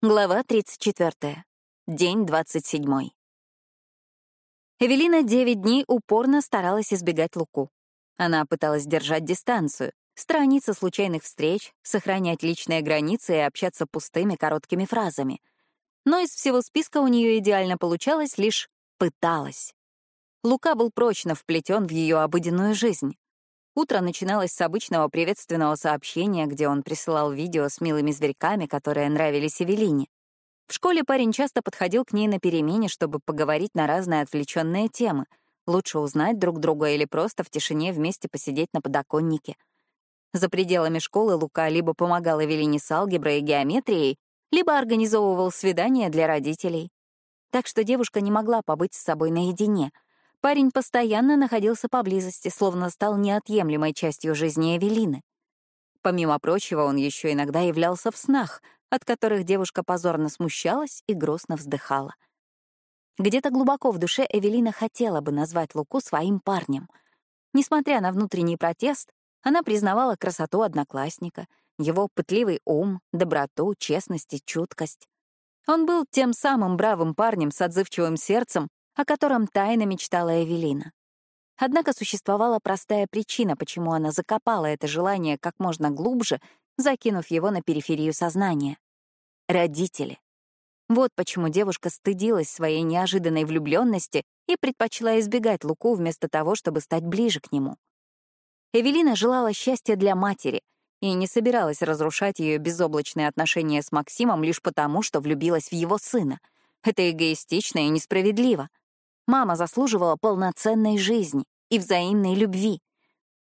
Глава 34. День 27. Эвелина девять дней упорно старалась избегать Луку. Она пыталась держать дистанцию, сторониться случайных встреч, сохранять личные границы и общаться пустыми короткими фразами. Но из всего списка у нее идеально получалось лишь «пыталась». Лука был прочно вплетен в ее обыденную жизнь. Утро начиналось с обычного приветственного сообщения, где он присылал видео с милыми зверьками, которые нравились Эвелине. В школе парень часто подходил к ней на перемене, чтобы поговорить на разные отвлеченные темы. Лучше узнать друг друга или просто в тишине вместе посидеть на подоконнике. За пределами школы Лука либо помогал Эвелине с алгеброй и геометрией, либо организовывал свидания для родителей. Так что девушка не могла побыть с собой наедине — Парень постоянно находился поблизости, словно стал неотъемлемой частью жизни Эвелины. Помимо прочего, он еще иногда являлся в снах, от которых девушка позорно смущалась и грустно вздыхала. Где-то глубоко в душе Эвелина хотела бы назвать Луку своим парнем. Несмотря на внутренний протест, она признавала красоту одноклассника, его пытливый ум, доброту, честность и чуткость. Он был тем самым бравым парнем с отзывчивым сердцем, о котором тайно мечтала Эвелина. Однако существовала простая причина, почему она закопала это желание как можно глубже, закинув его на периферию сознания. Родители. Вот почему девушка стыдилась своей неожиданной влюбленности и предпочла избегать Луку вместо того, чтобы стать ближе к нему. Эвелина желала счастья для матери и не собиралась разрушать ее безоблачные отношения с Максимом лишь потому, что влюбилась в его сына. Это эгоистично и несправедливо. Мама заслуживала полноценной жизни и взаимной любви.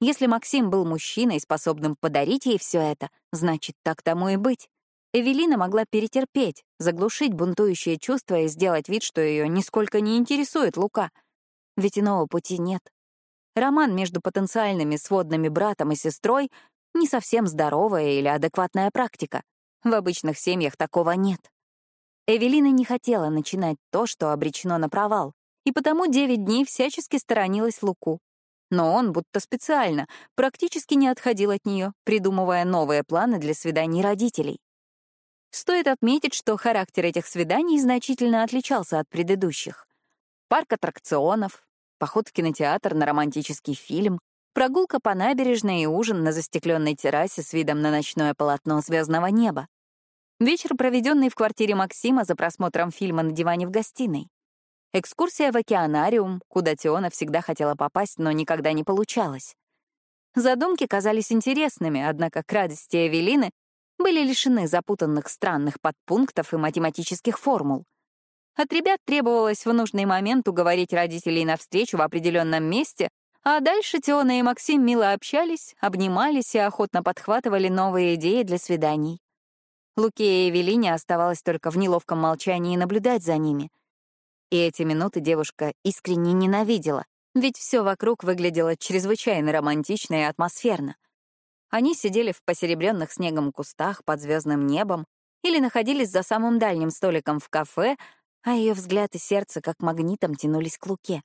Если Максим был мужчиной, способным подарить ей все это, значит, так тому и быть. Эвелина могла перетерпеть, заглушить бунтующее чувство и сделать вид, что ее нисколько не интересует Лука. Ведь иного пути нет. Роман между потенциальными сводными братом и сестрой — не совсем здоровая или адекватная практика. В обычных семьях такого нет. Эвелина не хотела начинать то, что обречено на провал и потому девять дней всячески сторонилась Луку. Но он, будто специально, практически не отходил от нее, придумывая новые планы для свиданий родителей. Стоит отметить, что характер этих свиданий значительно отличался от предыдущих. Парк аттракционов, поход в кинотеатр на романтический фильм, прогулка по набережной и ужин на застекленной террасе с видом на ночное полотно звездного неба. Вечер, проведенный в квартире Максима за просмотром фильма на диване в гостиной. Экскурсия в океанариум, куда Теона всегда хотела попасть, но никогда не получалось. Задумки казались интересными, однако к радости Эвелины были лишены запутанных странных подпунктов и математических формул. От ребят требовалось в нужный момент уговорить родителей на встречу в определенном месте, а дальше Теона и Максим мило общались, обнимались и охотно подхватывали новые идеи для свиданий. Луке и Эвелине оставалось только в неловком молчании наблюдать за ними. И эти минуты девушка искренне ненавидела, ведь все вокруг выглядело чрезвычайно романтично и атмосферно. Они сидели в посеребренных снегом кустах под звездным небом или находились за самым дальним столиком в кафе, а ее взгляд и сердце как магнитом тянулись к Луке.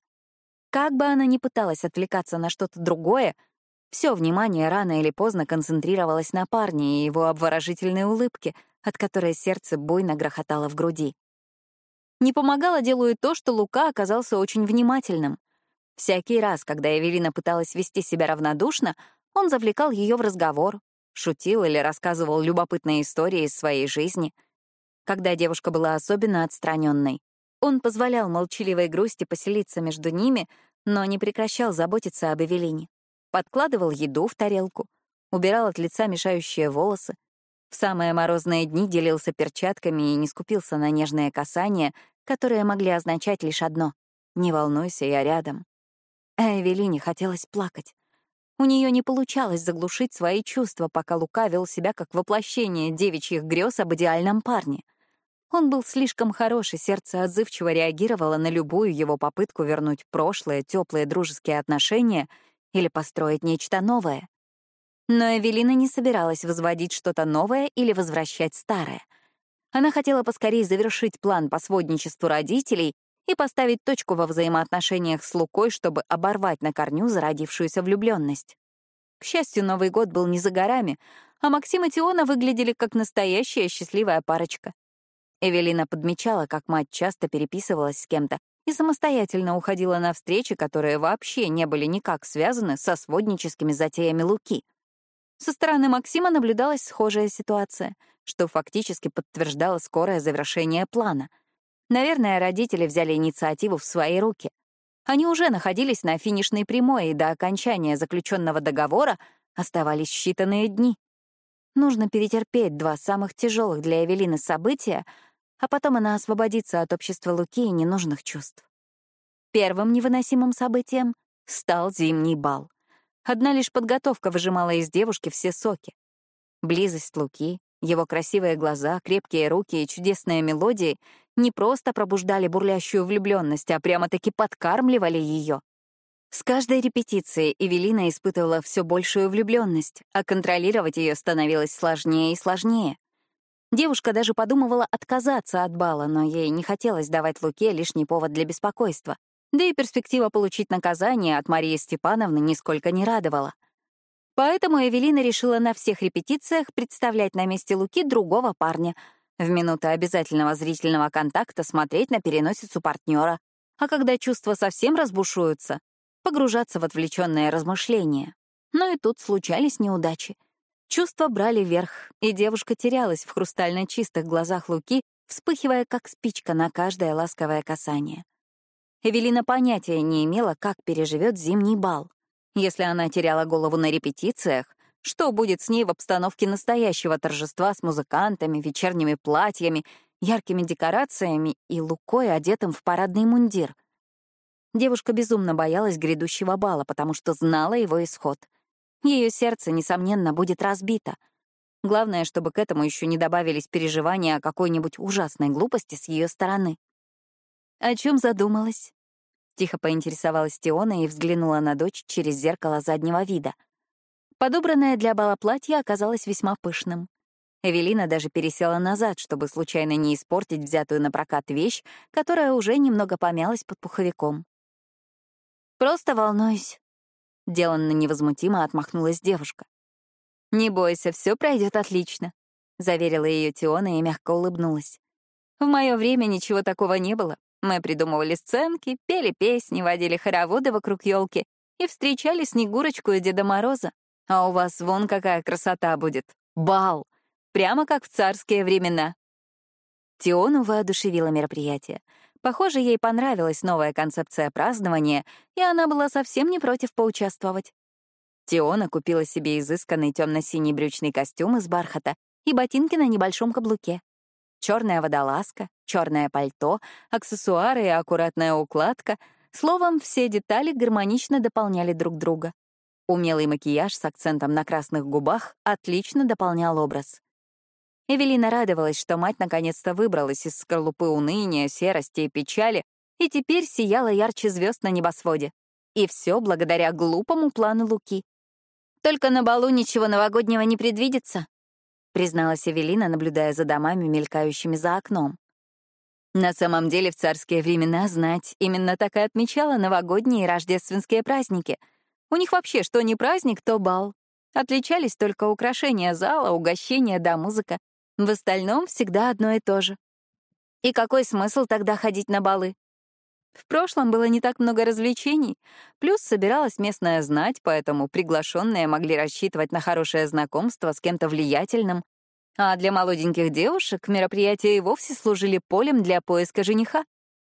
Как бы она ни пыталась отвлекаться на что-то другое, все внимание рано или поздно концентрировалось на парне и его обворожительной улыбке, от которой сердце буйно грохотало в груди. Не помогало делу и то, что Лука оказался очень внимательным. Всякий раз, когда Эвелина пыталась вести себя равнодушно, он завлекал ее в разговор, шутил или рассказывал любопытные истории из своей жизни. Когда девушка была особенно отстраненной, он позволял молчаливой грусти поселиться между ними, но не прекращал заботиться об Эвелине. Подкладывал еду в тарелку, убирал от лица мешающие волосы, в самые морозные дни делился перчатками и не скупился на нежные касания, которые могли означать лишь одно — «Не волнуйся, я рядом». А Эвелине хотелось плакать. У нее не получалось заглушить свои чувства, пока Лука вел себя как воплощение девичьих грез об идеальном парне. Он был слишком хорош, и сердце отзывчиво реагировало на любую его попытку вернуть прошлые теплые дружеские отношения или построить нечто новое. Но Эвелина не собиралась возводить что-то новое или возвращать старое — она хотела поскорее завершить план по сводничеству родителей и поставить точку во взаимоотношениях с Лукой, чтобы оборвать на корню зародившуюся влюбленность. К счастью, Новый год был не за горами, а Максим и Теона выглядели как настоящая счастливая парочка. Эвелина подмечала, как мать часто переписывалась с кем-то и самостоятельно уходила на встречи, которые вообще не были никак связаны со сводническими затеями Луки. Со стороны Максима наблюдалась схожая ситуация, что фактически подтверждало скорое завершение плана. Наверное, родители взяли инициативу в свои руки. Они уже находились на финишной прямой, и до окончания заключенного договора оставались считанные дни. Нужно перетерпеть два самых тяжелых для Эвелины события, а потом она освободится от общества Луки и ненужных чувств. Первым невыносимым событием стал зимний бал. Одна лишь подготовка выжимала из девушки все соки. Близость Луки, его красивые глаза, крепкие руки и чудесные мелодии не просто пробуждали бурлящую влюбленность, а прямо-таки подкармливали ее. С каждой репетицией Эвелина испытывала все большую влюбленность, а контролировать ее становилось сложнее и сложнее. Девушка даже подумывала отказаться от бала, но ей не хотелось давать Луке лишний повод для беспокойства. Да и перспектива получить наказание от Марии Степановны нисколько не радовала. Поэтому Эвелина решила на всех репетициях представлять на месте Луки другого парня, в минуты обязательного зрительного контакта смотреть на переносицу партнера, а когда чувства совсем разбушуются, погружаться в отвлеченные размышления. Но и тут случались неудачи — Чувства брали верх, и девушка терялась в хрустально чистых глазах Луки, вспыхивая как спичка на каждое ласковое касание. Эвелина понятия не имела, как переживет зимний бал. Если она теряла голову на репетициях, что будет с ней в обстановке настоящего торжества с музыкантами, вечерними платьями, яркими декорациями и Лукой, одетым в парадный мундир? Девушка безумно боялась грядущего бала, потому что знала его исход — ее сердце, несомненно, будет разбито. Главное, чтобы к этому еще не добавились переживания о какой-нибудь ужасной глупости с ее стороны. «О чем задумалась?» Тихо поинтересовалась Тиона и взглянула на дочь через зеркало заднего вида. Подобранное для бала платье оказалось весьма пышным. Эвелина даже пересела назад, чтобы случайно не испортить взятую на прокат вещь, которая уже немного помялась под пуховиком. «Просто волнуюсь», — деланно невозмутимо отмахнулась девушка. «Не бойся, все пройдет отлично», — заверила ее Тиона и мягко улыбнулась. «В мое время ничего такого не было. Мы придумывали сценки, пели песни, водили хороводы вокруг елки и встречали Снегурочку и Деда Мороза. А у вас вон какая красота будет. Бал! Прямо как в царские времена». Тиону воодушевило мероприятие. Похоже, ей понравилась новая концепция празднования, и она была совсем не против поучаствовать. Тиона купила себе изысканный темно-синий брючный костюм из бархата и ботинки на небольшом каблуке. Черная водолазка, черное пальто, аксессуары и аккуратная укладка — словом, все детали гармонично дополняли друг друга. Умелый макияж с акцентом на красных губах отлично дополнял образ. Эвелина радовалась, что мать наконец-то выбралась из скорлупы уныния, серости и печали и теперь сияла ярче звезд на небосводе. И все благодаря глупому плану Луки. «Только на балу ничего новогоднего не предвидится», призналась Эвелина, наблюдая за домами, мелькающими за окном. На самом деле в царские времена знать именно так и отмечала новогодние и рождественские праздники. У них вообще что не праздник, то бал. Отличались только украшения зала, угощения да музыка. В остальном всегда одно и то же. И какой смысл тогда ходить на балы? В прошлом было не так много развлечений, плюс собиралась местная знать, поэтому приглашенные могли рассчитывать на хорошее знакомство с кем-то влиятельным, а для молоденьких девушек мероприятия и вовсе служили полем для поиска жениха,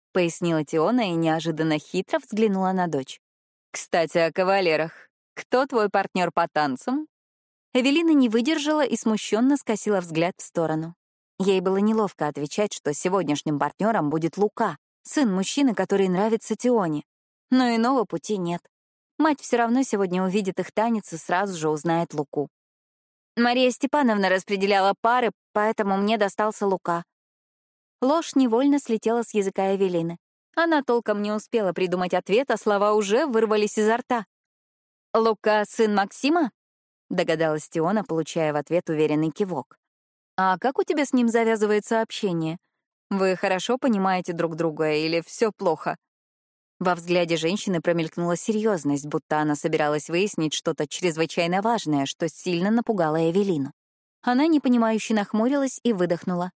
— пояснила Тиона и неожиданно хитро взглянула на дочь. «Кстати, о кавалерах. Кто твой партнер по танцам?» Эвелина не выдержала и смущенно скосила взгляд в сторону. Ей было неловко отвечать, что сегодняшним партнером будет Лука, сын мужчины, который нравится Тионе. Но иного пути нет. Мать все равно сегодня увидит их танец и сразу же узнает Луку. Мария Степановна распределяла пары, поэтому мне достался Лука. Ложь невольно слетела с языка Эвелины. Она толком не успела придумать ответ, а слова уже вырвались изо рта. «Лука — сын Максима?» — догадалась Тиона, получая в ответ уверенный кивок. «А как у тебя с ним завязывается общение? Вы хорошо понимаете друг друга или все плохо?» Во взгляде женщины промелькнула серьезность, будто она собиралась выяснить что-то чрезвычайно важное, что сильно напугало Эвелину. Она непонимающе нахмурилась и выдохнула.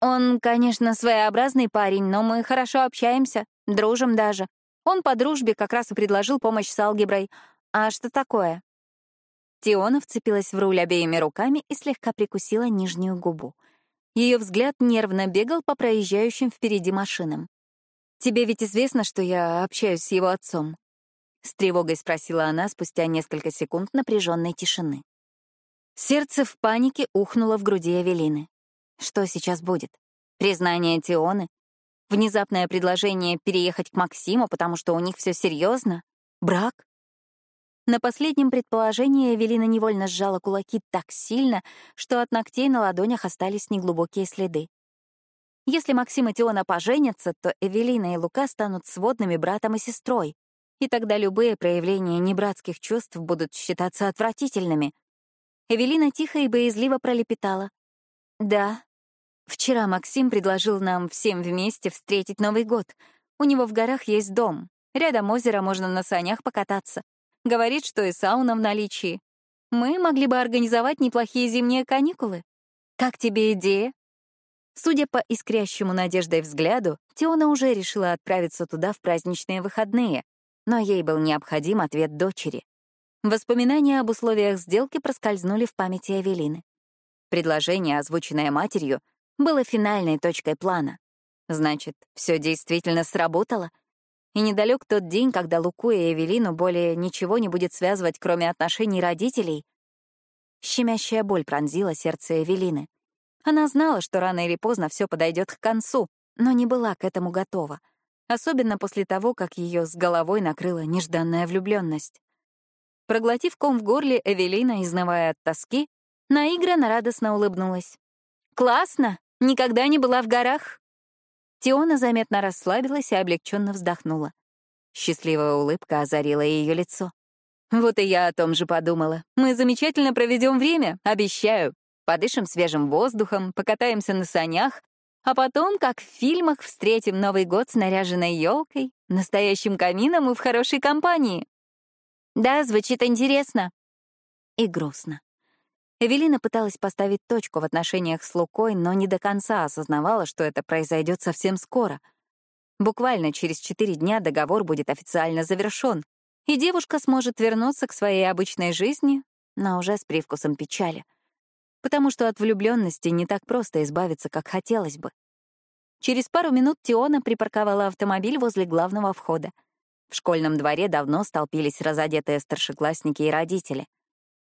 Он, конечно, своеобразный парень, но мы хорошо общаемся, дружим даже. Он по дружбе как раз и предложил помощь с алгеброй. А что такое? Тиона вцепилась в руль обеими руками и слегка прикусила нижнюю губу. Ее взгляд нервно бегал по проезжающим впереди машинам. «Тебе ведь известно, что я общаюсь с его отцом?» С тревогой спросила она спустя несколько секунд напряженной тишины. Сердце в панике ухнуло в груди Эвелины. Что сейчас будет? Признание Тионы? Внезапное предложение переехать к Максиму, потому что у них все серьезно? Брак? На последнем предположении Эвелина невольно сжала кулаки так сильно, что от ногтей на ладонях остались неглубокие следы. Если Максим и Теона поженятся, то Эвелина и Лука станут сводными братом и сестрой, и тогда любые проявления небратских чувств будут считаться отвратительными. Эвелина тихо и боязливо пролепетала. «Да, вчера Максим предложил нам всем вместе встретить Новый год. У него в горах есть дом. Рядом озеро, можно на санях покататься. Говорит, что и сауна в наличии. Мы могли бы организовать неплохие зимние каникулы. Как тебе идея? Судя по искрящему надеждой взгляду, Теона уже решила отправиться туда в праздничные выходные, но ей был необходим ответ дочери. Воспоминания об условиях сделки проскользнули в памяти Эвелины. Предложение, озвученное матерью, было финальной точкой плана. Значит, все действительно сработало — и недалек тот день, когда Луку и Эвелину более ничего не будет связывать, кроме отношений родителей. Щемящая боль пронзила сердце Эвелины. Она знала, что рано или поздно все подойдет к концу, но не была к этому готова. Особенно после того, как ее с головой накрыла нежданная влюбленность. Проглотив ком в горле, Эвелина, изнывая от тоски, наигранно радостно улыбнулась. «Классно! Никогда не была в горах!» Тиона заметно расслабилась и облегченно вздохнула. Счастливая улыбка озарила ее лицо. Вот и я о том же подумала. Мы замечательно проведем время, обещаю. Подышим свежим воздухом, покатаемся на санях, а потом, как в фильмах, встретим Новый год с наряженной елкой, настоящим камином и в хорошей компании. Да, звучит интересно. И грустно. Эвелина пыталась поставить точку в отношениях с Лукой, но не до конца осознавала, что это произойдет совсем скоро. Буквально через четыре дня договор будет официально завершен, и девушка сможет вернуться к своей обычной жизни, но уже с привкусом печали. Потому что от влюбленности не так просто избавиться, как хотелось бы. Через пару минут Тиона припарковала автомобиль возле главного входа. В школьном дворе давно столпились разодетые старшеклассники и родители —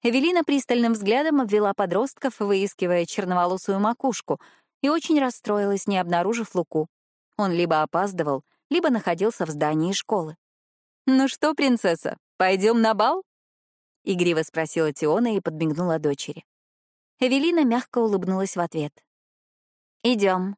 Эвелина пристальным взглядом обвела подростков, выискивая черноволосую макушку, и очень расстроилась, не обнаружив Луку. Он либо опаздывал, либо находился в здании школы. «Ну что, принцесса, пойдем на бал?» — игриво спросила Тиона и подмигнула дочери. Эвелина мягко улыбнулась в ответ. Идем.